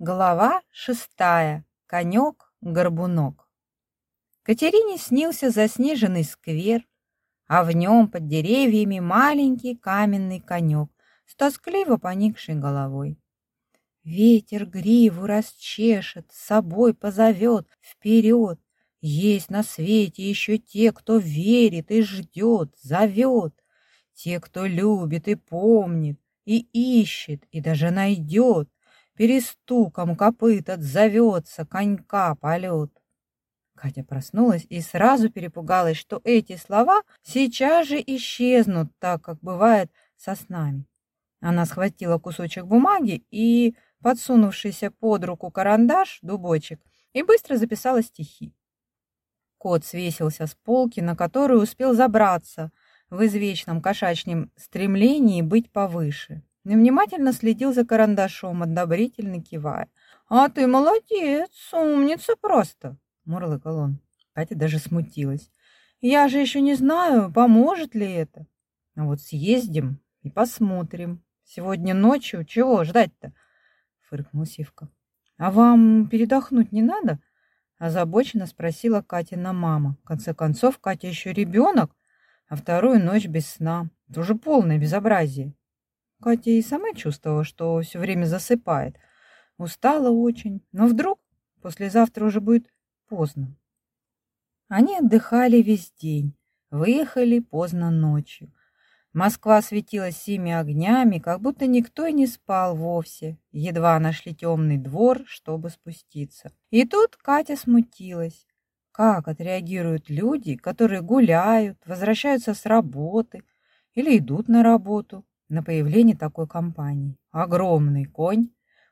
Глава шестая. Конек-горбунок. Катерине снился заснеженный сквер, а в нем под деревьями маленький каменный конек с тоскливо поникшей головой. Ветер гриву расчешет, с собой позовет вперед. Есть на свете еще те, кто верит и ждет, зовет. Те, кто любит и помнит, и ищет, и даже найдет перестуком копыт отзовется конька полет. Катя проснулась и сразу перепугалась, что эти слова сейчас же исчезнут, так как бывает со снами. Она схватила кусочек бумаги и, подсунувшийся под руку карандаш, дубочек, и быстро записала стихи. Кот свесился с полки, на которую успел забраться в извечном кошачьем стремлении быть повыше и внимательно следил за карандашом, одобрительно кивая. «А ты молодец, умница просто!» — мурлыкал он. Катя даже смутилась. «Я же еще не знаю, поможет ли это. А вот съездим и посмотрим. Сегодня ночью чего ждать-то?» — фыркнул Сивка. «А вам передохнуть не надо?» — озабоченно спросила Катина мама. В конце концов, Катя еще ребенок, а вторую ночь без сна. Это уже полное безобразие. Катя и сама чувствовала, что все время засыпает. Устала очень, но вдруг послезавтра уже будет поздно. Они отдыхали весь день, выехали поздно ночью. Москва светилась семи огнями, как будто никто и не спал вовсе. Едва нашли темный двор, чтобы спуститься. И тут Катя смутилась. Как отреагируют люди, которые гуляют, возвращаются с работы или идут на работу? На появление такой компании. Огромный конь,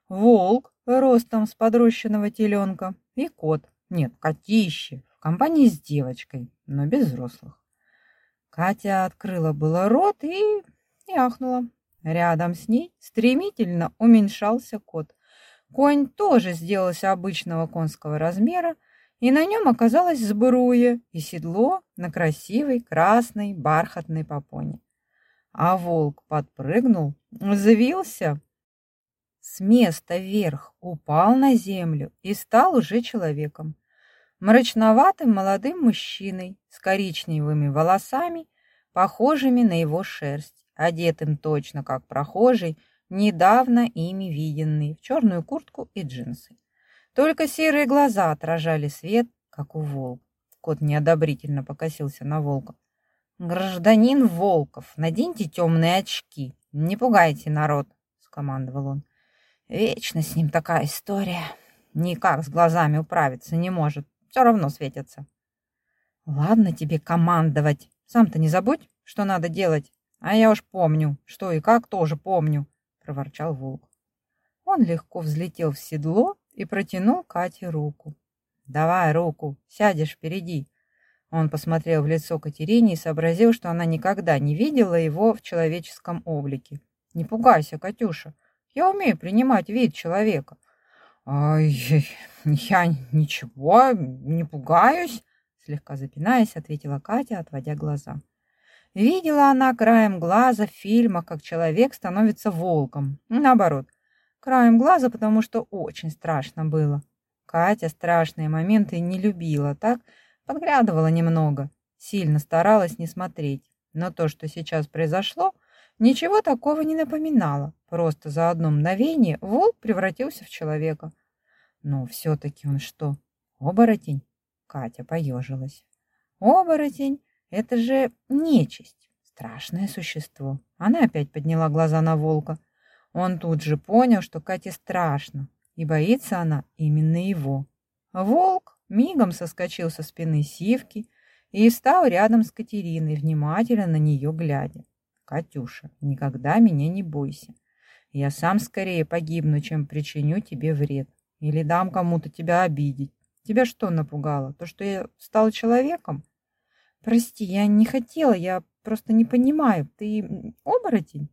волк ростом с подрощенного теленка и кот, нет, котище, в компании с девочкой, но без взрослых. Катя открыла было рот и, ахнула. Рядом с ней стремительно уменьшался кот. Конь тоже сделался обычного конского размера, и на нем оказалось сбруя и седло на красивой красной бархатной попоне а волк подпрыгнул, взвился с места вверх, упал на землю и стал уже человеком. Мрачноватым молодым мужчиной с коричневыми волосами, похожими на его шерсть, одетым точно как прохожий, недавно ими виденный, в черную куртку и джинсы. Только серые глаза отражали свет, как у волка. Кот неодобрительно покосился на волка. «Гражданин Волков, наденьте темные очки, не пугайте народ», — скомандовал он. «Вечно с ним такая история. Никак с глазами управиться не может, все равно светятся». «Ладно тебе командовать, сам-то не забудь, что надо делать, а я уж помню, что и как тоже помню», — проворчал Волк. Он легко взлетел в седло и протянул Кате руку. «Давай руку, сядешь впереди», он посмотрел в лицо Катерине и сообразил, что она никогда не видела его в человеческом облике. «Не пугайся, Катюша, я умею принимать вид человека». «Ай, я ничего, не пугаюсь», слегка запинаясь, ответила Катя, отводя глаза. Видела она краем глаза в фильмах, как человек становится волком. Наоборот, краем глаза, потому что очень страшно было. Катя страшные моменты не любила, так Подглядывала немного, сильно старалась не смотреть. Но то, что сейчас произошло, ничего такого не напоминало. Просто за одно мгновение волк превратился в человека. Но все-таки он что, оборотень? Катя поежилась. Оборотень — это же нечисть, страшное существо. Она опять подняла глаза на волка. Он тут же понял, что Кате страшно, и боится она именно его. Волк мигом соскочил со спины Сивки и стал рядом с Катериной, внимательно на нее глядя. «Катюша, никогда меня не бойся. Я сам скорее погибну, чем причиню тебе вред. Или дам кому-то тебя обидеть. Тебя что напугало? То, что я стал человеком? Прости, я не хотела, я просто не понимаю. Ты оборотень?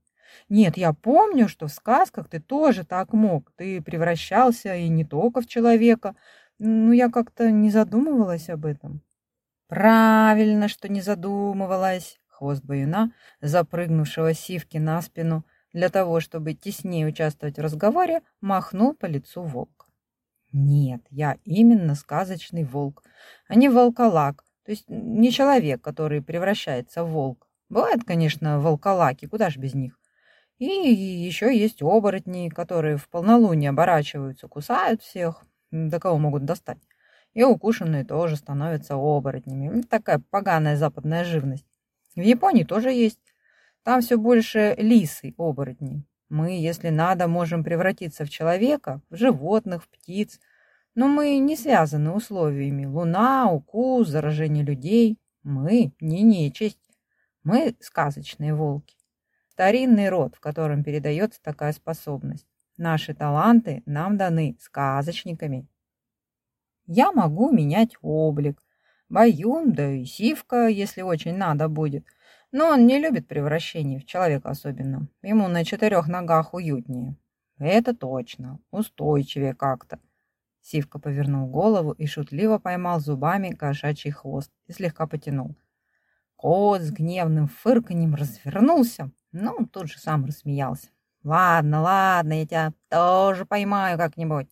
Нет, я помню, что в сказках ты тоже так мог. Ты превращался и не только в человека, ну, я как-то не задумывалась об этом. Правильно, что не задумывалась. Хвост баюна, запрыгнувшего сивки на спину, Для того, чтобы теснее участвовать в разговоре, махнул по лицу волк. Нет, я именно сказочный волк, а не волколак, то есть не человек, который превращается в волк. Бывают, конечно, волколаки, куда ж без них. И еще есть оборотни, которые в полнолуние оборачиваются, кусают всех, до кого могут достать. И укушенные тоже становятся оборотнями. Такая поганая западная живность. В Японии тоже есть. Там все больше лисы оборотни. Мы, если надо, можем превратиться в человека, в животных, в птиц. Но мы не связаны условиями. Луна, укус, заражение людей. Мы не нечисть. Мы сказочные волки. Старинный род, в котором передается такая способность. Наши таланты нам даны сказочниками. Я могу менять облик. Баюн, да и Сивка, если очень надо будет – но он не любит превращений в человека особенно. Ему на четырех ногах уютнее. Это точно. Устойчивее как-то. Сивка повернул голову и шутливо поймал зубами кошачий хвост и слегка потянул. Кот с гневным фырканьем развернулся, но тут же сам рассмеялся. «Ладно, ладно, я тебя тоже поймаю как-нибудь».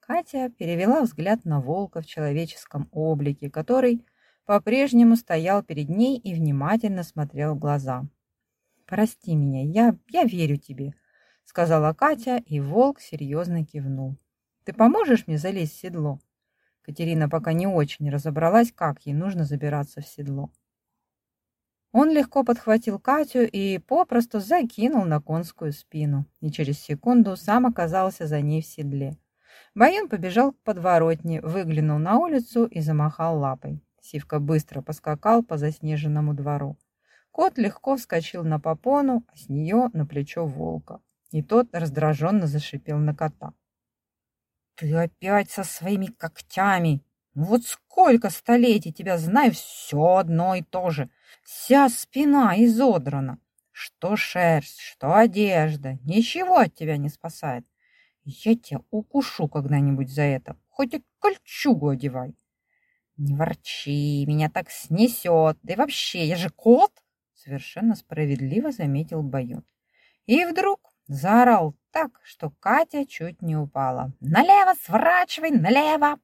Катя перевела взгляд на волка в человеческом облике, который по-прежнему стоял перед ней и внимательно смотрел в глаза. «Прости меня, я, я верю тебе», — сказала Катя, и волк серьезно кивнул. «Ты поможешь мне залезть в седло?» Катерина пока не очень разобралась, как ей нужно забираться в седло. Он легко подхватил Катю и попросту закинул на конскую спину, и через секунду сам оказался за ней в седле. Баян побежал к подворотне, выглянул на улицу и замахал лапой. Сивка быстро поскакал по заснеженному двору. Кот легко вскочил на попону, а с нее на плечо волка. И тот раздраженно зашипел на кота. «Ты опять со своими когтями! Вот сколько столетий тебя знаю, все одно и то же. Вся спина изодрана. Что шерсть, что одежда, ничего от тебя не спасает. Я тебя укушу когда-нибудь за это, хоть и кольчугу одевай. «Не ворчи, меня так снесет. Да и вообще, я же кот!» Совершенно справедливо заметил Баюн. И вдруг заорал так, что Катя чуть не упала. «Налево сворачивай, налево!»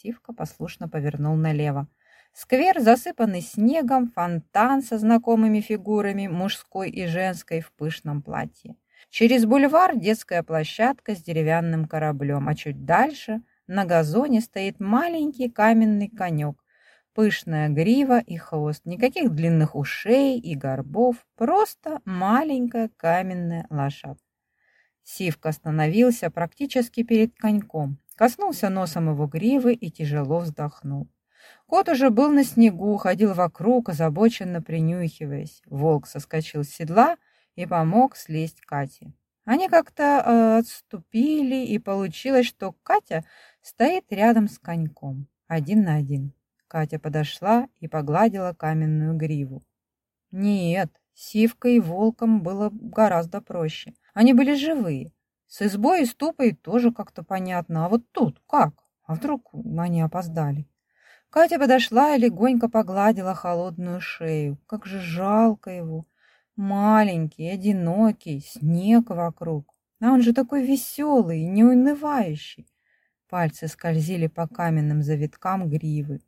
Сивка послушно повернул налево. Сквер, засыпанный снегом, фонтан со знакомыми фигурами, мужской и женской в пышном платье. Через бульвар детская площадка с деревянным кораблем, а чуть дальше на газоне стоит маленький каменный конек, пышная грива и хвост, никаких длинных ушей и горбов, просто маленькая каменная лошадь. Сивка остановился практически перед коньком, коснулся носом его гривы и тяжело вздохнул. Кот уже был на снегу, ходил вокруг, озабоченно принюхиваясь. Волк соскочил с седла и помог слезть Кате. Они как-то э, отступили, и получилось, что Катя стоит рядом с коньком, один на один. Катя подошла и погладила каменную гриву. Нет, сивкой и волком было гораздо проще. Они были живые. С избой и ступой тоже как-то понятно. А вот тут как? А вдруг они опоздали? Катя подошла и легонько погладила холодную шею. Как же жалко его. Маленький, одинокий, снег вокруг. А он же такой веселый, неунывающий. Пальцы скользили по каменным завиткам гривы.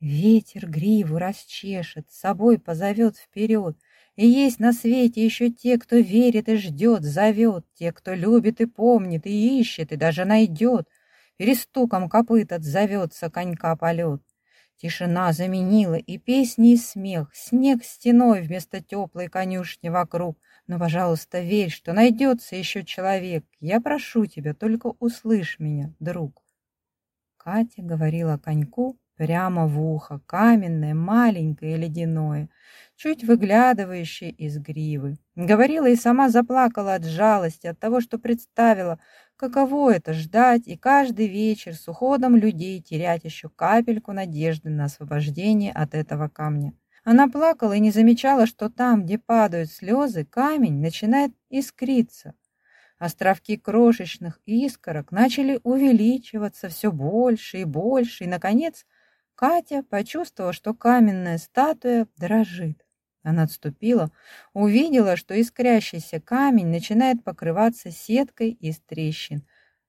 Ветер гриву расчешет, с собой позовет вперед. И есть на свете еще те, кто верит и ждет, зовет, те, кто любит и помнит, и ищет, и даже найдет. Перестуком копыт отзовется конька полет. Тишина заменила и песни, и смех, снег стеной вместо теплой конюшни вокруг — но, пожалуйста, верь, что найдется еще человек. Я прошу тебя, только услышь меня, друг. Катя говорила коньку прямо в ухо, каменное, маленькое, ледяное, чуть выглядывающее из гривы. Говорила и сама заплакала от жалости, от того, что представила, каково это ждать и каждый вечер с уходом людей терять еще капельку надежды на освобождение от этого камня. Она плакала и не замечала, что там, где падают слезы, камень начинает искриться. Островки крошечных искорок начали увеличиваться все больше и больше, и, наконец, Катя почувствовала, что каменная статуя дрожит. Она отступила, увидела, что искрящийся камень начинает покрываться сеткой из трещин.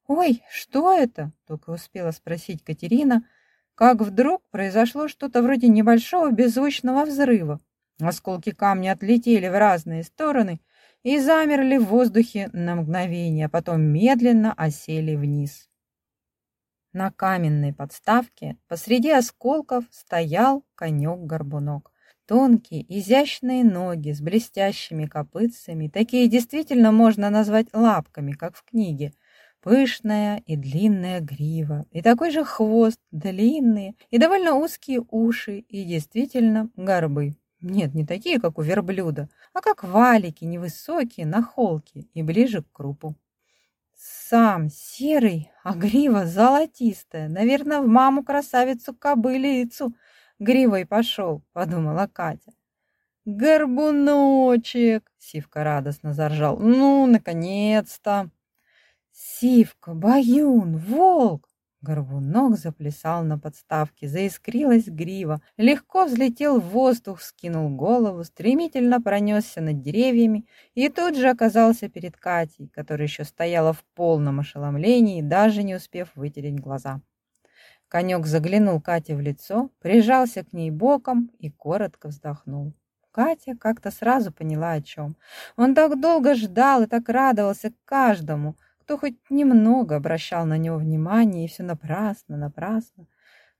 «Ой, что это?» — только успела спросить Катерина, как вдруг произошло что-то вроде небольшого беззвучного взрыва. Осколки камня отлетели в разные стороны и замерли в воздухе на мгновение, а потом медленно осели вниз. На каменной подставке посреди осколков стоял конек-горбунок. Тонкие, изящные ноги с блестящими копытцами, такие действительно можно назвать лапками, как в книге. Пышная и длинная грива, и такой же хвост, длинные и довольно узкие уши, и действительно горбы. Нет, не такие, как у верблюда, а как валики, невысокие, на холке и ближе к крупу. Сам серый, а грива золотистая. Наверное, в маму красавицу кобылицу гривой пошел, подумала Катя. Горбуночек! Сивка радостно заржал. Ну, наконец-то! Сивка, Баюн, волк! Горбунок заплясал на подставке, заискрилась грива, легко взлетел в воздух, скинул голову, стремительно пронесся над деревьями и тут же оказался перед Катей, которая еще стояла в полном ошеломлении, даже не успев вытереть глаза. Конек заглянул Кате в лицо, прижался к ней боком и коротко вздохнул. Катя как-то сразу поняла, о чем. Он так долго ждал и так радовался каждому – кто хоть немного обращал на него внимание, и все напрасно, напрасно.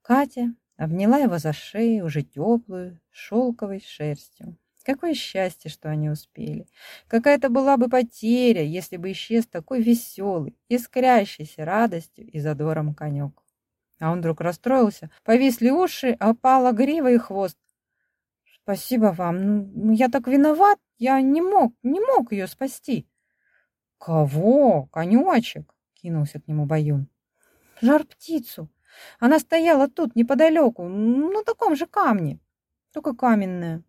Катя обняла его за шею, уже теплую, шелковой шерстью. Какое счастье, что они успели. Какая-то была бы потеря, если бы исчез такой веселый, искрящийся радостью и задором конек. А он вдруг расстроился, повисли уши, опала грива и хвост. «Спасибо вам, ну, я так виноват, я не мог, не мог ее спасти». «Кого? Конючек?» — кинулся к нему Баюн. «Жар-птицу. Она стояла тут, неподалеку, на таком же камне, только каменная.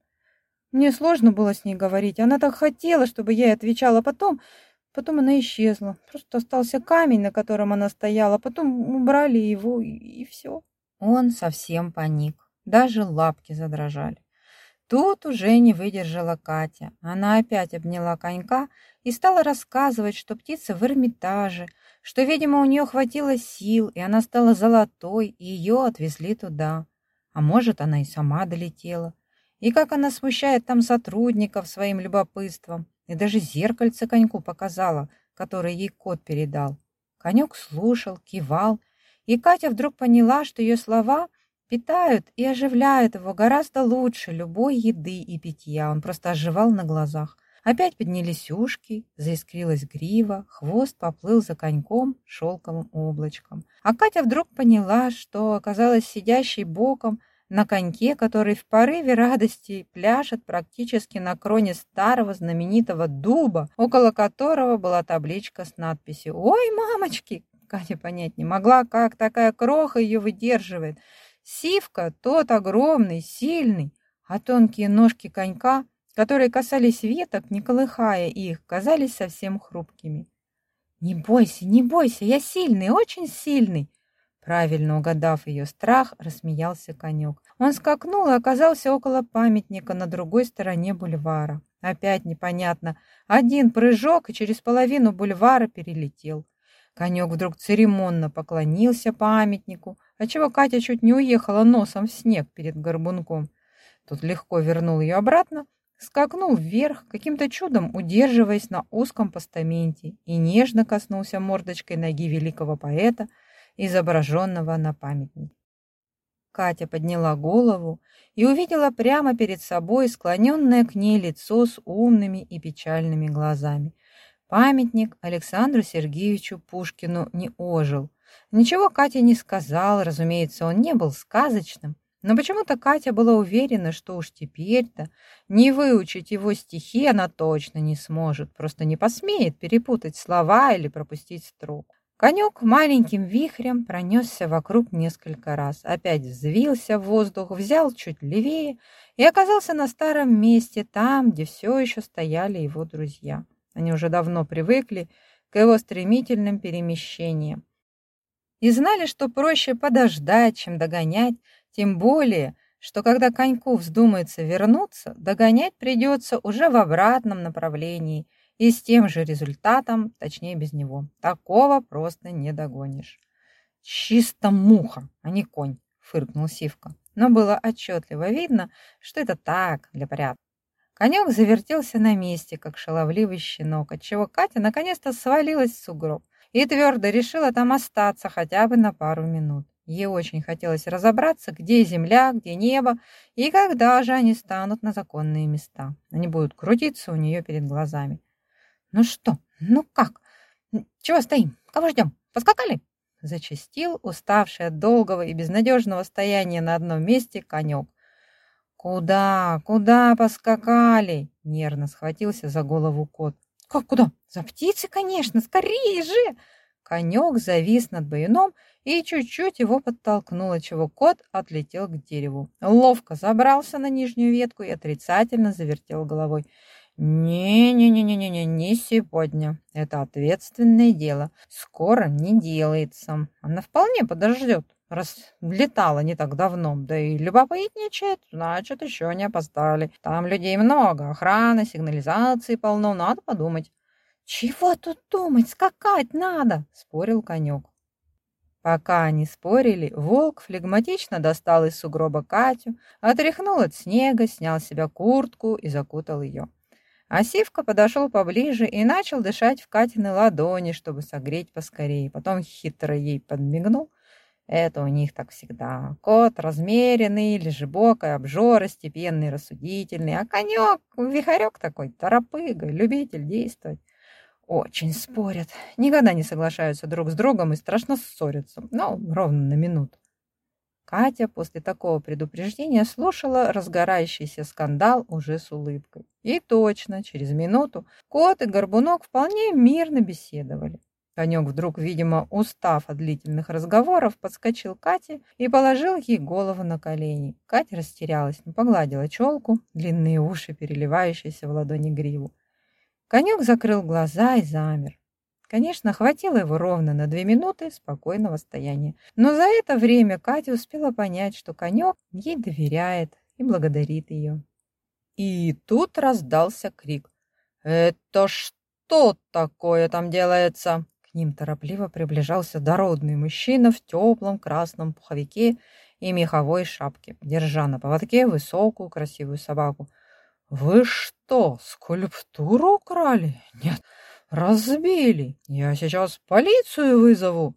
Мне сложно было с ней говорить. Она так хотела, чтобы я ей отвечала. Потом, потом она исчезла. Просто остался камень, на котором она стояла. Потом убрали его, и, и все». Он совсем паник. Даже лапки задрожали. Тут уже не выдержала Катя. Она опять обняла конька и стала рассказывать, что птица в Эрмитаже, что, видимо, у нее хватило сил, и она стала золотой, и ее отвезли туда. А может, она и сама долетела. И как она смущает там сотрудников своим любопытством, и даже зеркальце коньку показала, которое ей кот передал. Конек слушал, кивал, и Катя вдруг поняла, что ее слова — питают и оживляют его гораздо лучше любой еды и питья. Он просто оживал на глазах. Опять поднялись ушки, заискрилась грива, хвост поплыл за коньком шелковым облачком. А Катя вдруг поняла, что оказалась сидящей боком на коньке, который в порыве радости пляшет практически на кроне старого знаменитого дуба, около которого была табличка с надписью «Ой, мамочки!» Катя понять не могла, как такая кроха ее выдерживает – Сивка тот огромный, сильный, а тонкие ножки конька, которые касались веток, не колыхая их, казались совсем хрупкими. «Не бойся, не бойся, я сильный, очень сильный!» Правильно угадав ее страх, рассмеялся конек. Он скакнул и оказался около памятника на другой стороне бульвара. Опять непонятно. Один прыжок и через половину бульвара перелетел. Конек вдруг церемонно поклонился памятнику, отчего Катя чуть не уехала носом в снег перед горбунком. Тут легко вернул ее обратно, скакнул вверх, каким-то чудом удерживаясь на узком постаменте, и нежно коснулся мордочкой ноги великого поэта, изображенного на памятнике. Катя подняла голову и увидела прямо перед собой склоненное к ней лицо с умными и печальными глазами. Памятник Александру Сергеевичу Пушкину не ожил. Ничего Катя не сказал, разумеется, он не был сказочным, но почему-то Катя была уверена, что уж теперь-то не выучить его стихи она точно не сможет, просто не посмеет перепутать слова или пропустить строку. Конек маленьким вихрем пронесся вокруг несколько раз, опять взвился в воздух, взял чуть левее и оказался на старом месте, там, где все еще стояли его друзья. Они уже давно привыкли к его стремительным перемещениям и знали, что проще подождать, чем догонять, тем более, что когда коньку вздумается вернуться, догонять придется уже в обратном направлении и с тем же результатом, точнее без него. Такого просто не догонишь. «Чисто муха, а не конь», — фыркнул Сивка. Но было отчетливо видно, что это так, для порядка. Конек завертелся на месте, как шаловливый щенок, отчего Катя наконец-то свалилась в сугроб и твердо решила там остаться хотя бы на пару минут. Ей очень хотелось разобраться, где земля, где небо, и когда же они станут на законные места. Они будут крутиться у нее перед глазами. «Ну что? Ну как? Чего стоим? Кого ждем? Поскакали?» Зачастил, уставший от долгого и безнадежного стояния на одном месте, конек. «Куда? Куда поскакали?» — нервно схватился за голову кот. «Как куда? За птицей, конечно! Скорее же!» Конек завис над баюном и чуть-чуть его подтолкнуло, чего кот отлетел к дереву. Ловко забрался на нижнюю ветку и отрицательно завертел головой. «Не-не-не-не-не, не сегодня. Это ответственное дело. Скоро не делается. Она вполне подождет, раз летала не так давно. Да и любопытничает, значит, еще не опоздали. Там людей много, охраны, сигнализации полно, надо подумать». «Чего тут думать? Скакать надо!» — спорил конек. Пока они спорили, волк флегматично достал из сугроба Катю, отряхнул от снега, снял с себя куртку и закутал ее. А Сивка подошел поближе и начал дышать в Катины ладони, чтобы согреть поскорее. Потом хитро ей подмигнул. Это у них так всегда. Кот размеренный, лежебокой, обжора, степенный, рассудительный. А конек, вихарек такой, торопыга, любитель действовать. Очень спорят. Никогда не соглашаются друг с другом и страшно ссорятся. Ну, ровно на минуту. Катя после такого предупреждения слушала разгорающийся скандал уже с улыбкой. И точно, через минуту кот и горбунок вполне мирно беседовали. Конек вдруг, видимо, устав от длительных разговоров, подскочил Кате и положил ей голову на колени. Катя растерялась, но погладила челку, длинные уши, переливающиеся в ладони гриву. Конек закрыл глаза и замер. Конечно, хватило его ровно на две минуты спокойного стояния. Но за это время Катя успела понять, что конек ей доверяет и благодарит ее. И тут раздался крик. «Это что такое там делается?» Ним торопливо приближался дородный мужчина в теплом красном пуховике и меховой шапке, держа на поводке высокую красивую собаку. «Вы что, скульптуру украли?» «Нет, «Разбили! Я сейчас полицию вызову!»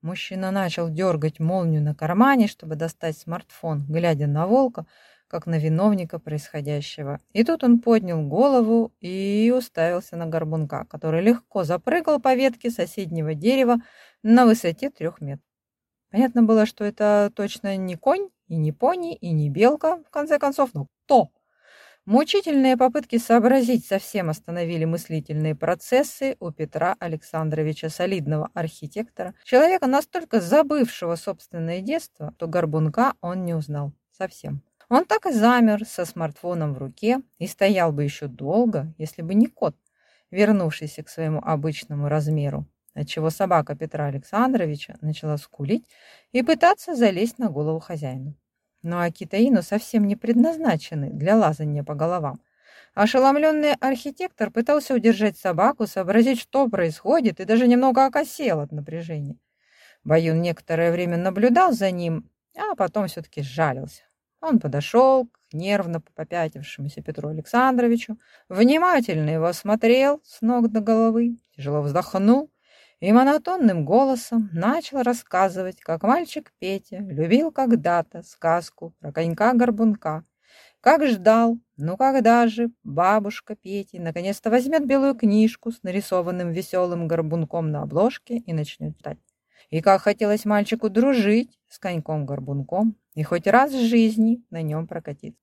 Мужчина начал дергать молнию на кармане, чтобы достать смартфон, глядя на волка, как на виновника происходящего. И тут он поднял голову и уставился на горбунка, который легко запрыгал по ветке соседнего дерева на высоте трех метров. Понятно было, что это точно не конь, и не пони, и не белка, в конце концов, но кто? Мучительные попытки сообразить совсем остановили мыслительные процессы у Петра Александровича Солидного, архитектора, человека настолько забывшего собственное детство, что горбунка он не узнал совсем. Он так и замер со смартфоном в руке и стоял бы еще долго, если бы не кот, вернувшийся к своему обычному размеру, отчего собака Петра Александровича начала скулить и пытаться залезть на голову хозяину но Акитаину совсем не предназначены для лазания по головам. Ошеломленный архитектор пытался удержать собаку, сообразить, что происходит, и даже немного окосел от напряжения. Баюн некоторое время наблюдал за ним, а потом все-таки сжалился. Он подошел к нервно попятившемуся Петру Александровичу, внимательно его осмотрел с ног до головы, тяжело вздохнул и монотонным голосом начал рассказывать, как мальчик Петя любил когда-то сказку про конька-горбунка, как ждал, ну когда же бабушка Пети наконец-то возьмет белую книжку с нарисованным веселым горбунком на обложке и начнет читать. И как хотелось мальчику дружить с коньком-горбунком и хоть раз в жизни на нем прокатиться.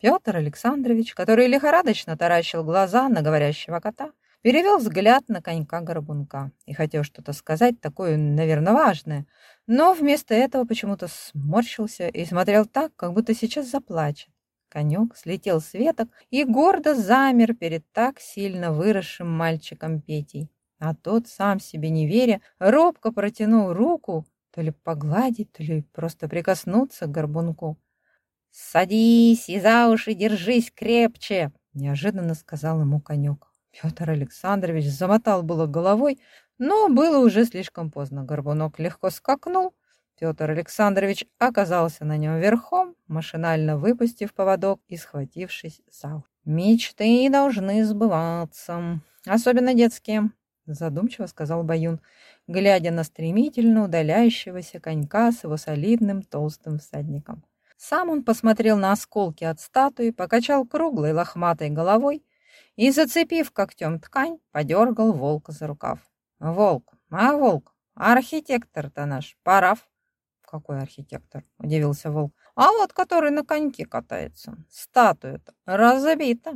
Петр Александрович, который лихорадочно таращил глаза на говорящего кота, перевел взгляд на конька-горбунка и хотел что-то сказать такое, наверное, важное, но вместо этого почему-то сморщился и смотрел так, как будто сейчас заплачет. Конек слетел с веток и гордо замер перед так сильно выросшим мальчиком Петей. А тот, сам себе не веря, робко протянул руку, то ли погладить, то ли просто прикоснуться к горбунку. «Садись и за уши держись крепче!» — неожиданно сказал ему конек. Петр Александрович замотал было головой, но было уже слишком поздно. Горбунок легко скакнул. Петр Александрович оказался на нем верхом, машинально выпустив поводок и схватившись за уши. «Мечты должны сбываться, особенно детские», — задумчиво сказал Баюн, глядя на стремительно удаляющегося конька с его солидным толстым всадником. Сам он посмотрел на осколки от статуи, покачал круглой лохматой головой и, зацепив когтем ткань, подергал волка за рукав. «Волк, а волк, архитектор-то наш, Параф». «Какой архитектор?» — удивился волк. «А вот который на коньке катается. Статуя-то разбита.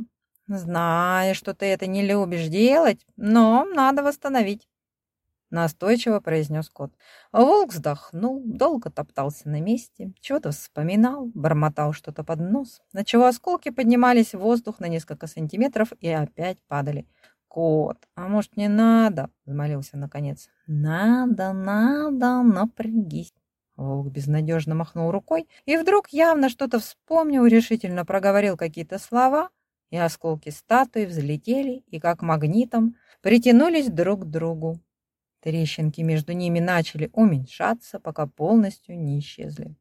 Знаю, что ты это не любишь делать, но надо восстановить настойчиво произнес кот. Волк вздохнул, долго топтался на месте, чего-то вспоминал, бормотал что-то под нос, на чего осколки поднимались в воздух на несколько сантиметров и опять падали. «Кот, а может, не надо?» — взмолился наконец. «Надо, надо, напрягись». Волк безнадежно махнул рукой и вдруг явно что-то вспомнил, решительно проговорил какие-то слова, и осколки статуи взлетели и, как магнитом, притянулись друг к другу. Трещинки между ними начали уменьшаться, пока полностью не исчезли.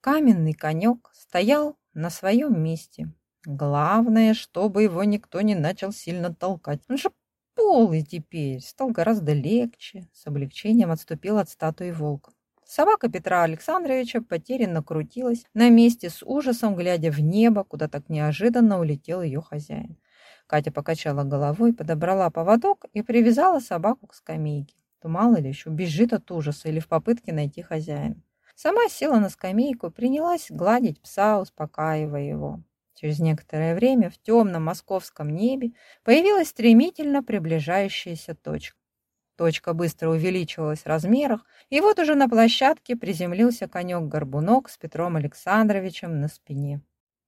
Каменный конек стоял на своем месте. Главное, чтобы его никто не начал сильно толкать. Он же полый теперь, стал гораздо легче. С облегчением отступил от статуи волк. Собака Петра Александровича потерянно крутилась на месте с ужасом, глядя в небо, куда так неожиданно улетел ее хозяин. Катя покачала головой, подобрала поводок и привязала собаку к скамейке то мало ли еще бежит от ужаса или в попытке найти хозяина. Сама села на скамейку принялась гладить пса, успокаивая его. Через некоторое время в темном московском небе появилась стремительно приближающаяся точка. Точка быстро увеличивалась в размерах, и вот уже на площадке приземлился конек-горбунок с Петром Александровичем на спине.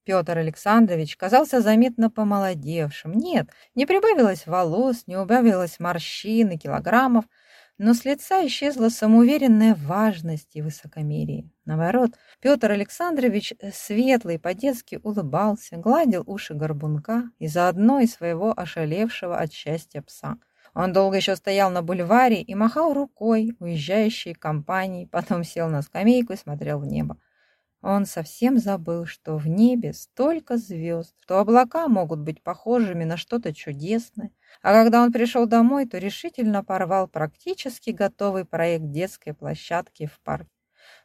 Петр Александрович казался заметно помолодевшим. Нет, не прибавилось волос, не убавилось морщин и килограммов, но с лица исчезла самоуверенная важность и высокомерие. Наоборот, Петр Александрович э, светлый по-детски улыбался, гладил уши горбунка и заодно и своего ошалевшего от счастья пса. Он долго еще стоял на бульваре и махал рукой уезжающей компании, потом сел на скамейку и смотрел в небо. Он совсем забыл, что в небе столько звезд, что облака могут быть похожими на что-то чудесное. А когда он пришел домой, то решительно порвал практически готовый проект детской площадки в парке.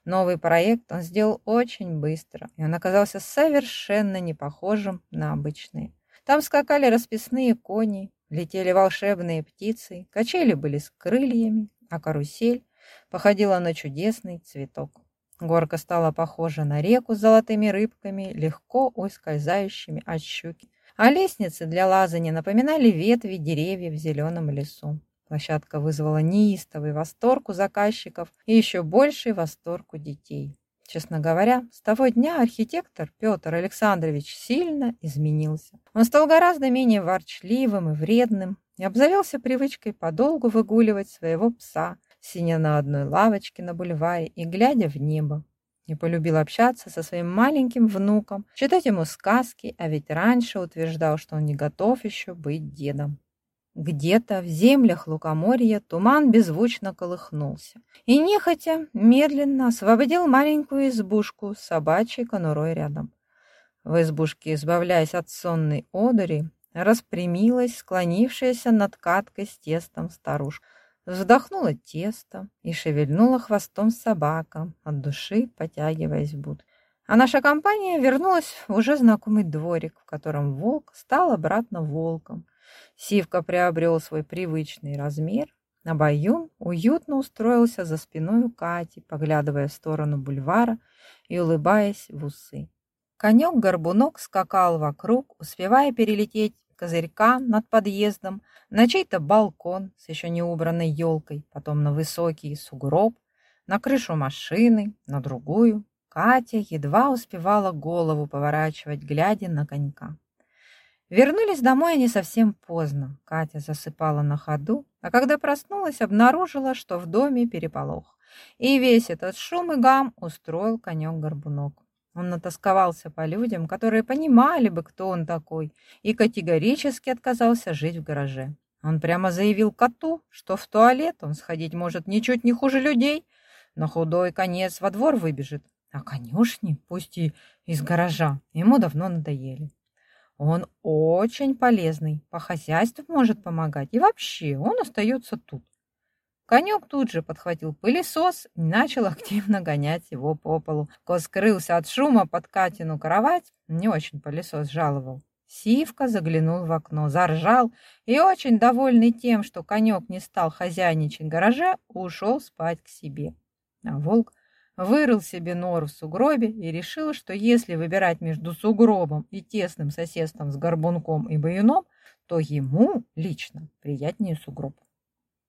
Новый проект он сделал очень быстро, и он оказался совершенно не похожим на обычные. Там скакали расписные кони, летели волшебные птицы, качели были с крыльями, а карусель походила на чудесный цветок. Горка стала похожа на реку с золотыми рыбками, легко ускользающими от щуки. А лестницы для лазания напоминали ветви деревьев в зеленом лесу. Площадка вызвала неистовый восторг у заказчиков и еще больший восторг у детей. Честно говоря, с того дня архитектор Петр Александрович сильно изменился. Он стал гораздо менее ворчливым и вредным и обзавелся привычкой подолгу выгуливать своего пса – сидя на одной лавочке на бульваре и глядя в небо. И полюбил общаться со своим маленьким внуком, читать ему сказки, а ведь раньше утверждал, что он не готов еще быть дедом. Где-то в землях лукоморья туман беззвучно колыхнулся и нехотя медленно освободил маленькую избушку с собачьей конурой рядом. В избушке, избавляясь от сонной одури, распрямилась склонившаяся над каткой с тестом старушка. Вздохнула тесто и шевельнула хвостом собака, от души потягиваясь в буд. А наша компания вернулась в уже знакомый дворик, в котором волк стал обратно волком. Сивка приобрел свой привычный размер, а Баюн уютно устроился за спиной у Кати, поглядывая в сторону бульвара и улыбаясь в усы. Конек-горбунок скакал вокруг, успевая перелететь козырька над подъездом, на чей-то балкон с еще не убранной елкой, потом на высокий сугроб, на крышу машины, на другую. Катя едва успевала голову поворачивать, глядя на конька. Вернулись домой они совсем поздно. Катя засыпала на ходу, а когда проснулась, обнаружила, что в доме переполох. И весь этот шум и гам устроил конек-горбунок. Он натасковался по людям, которые понимали бы, кто он такой, и категорически отказался жить в гараже. Он прямо заявил коту, что в туалет он сходить может ничуть не хуже людей, но худой конец во двор выбежит, а конюшни, пусть и из гаража, ему давно надоели. Он очень полезный, по хозяйству может помогать, и вообще он остается тут. Конек тут же подхватил пылесос и начал активно гонять его по полу. Кот скрылся от шума под Катину кровать, не очень пылесос жаловал. Сивка заглянул в окно, заржал и, очень довольный тем, что конек не стал хозяйничать в гараже, ушел спать к себе. А волк вырыл себе нору в сугробе и решил, что если выбирать между сугробом и тесным соседством с горбунком и баюном, то ему лично приятнее сугроб.